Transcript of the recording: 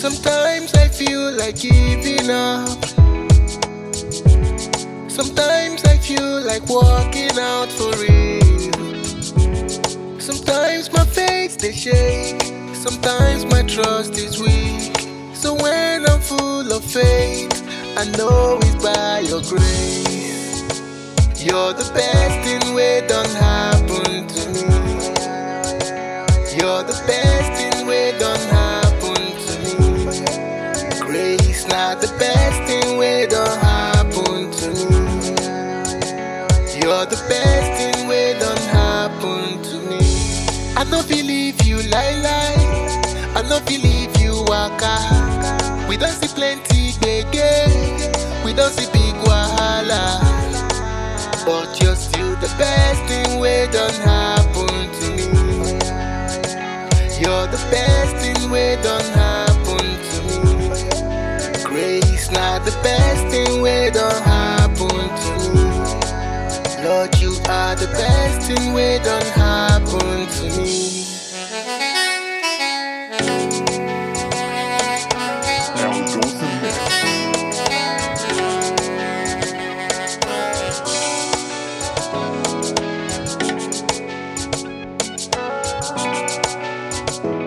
Sometimes I feel like giving up. Sometimes I feel like walking out for real. Sometimes my face they shake. Sometimes my trust is weak. So when full of faith, I know it's by your grace. You're the best thing way done happen to me. You're the best thing way done happen to me. Grace not the best thing way done happen to me. You're the best thing way done happen to me. I no believe you lie lie. I no believe you don't see gbege. We don't see big wahala. But you're still the best thing way done happen to me. You're the best thing way done happen to me. Grace not the best thing way done happen to me. Lord, you are the best thing way done happen to me. you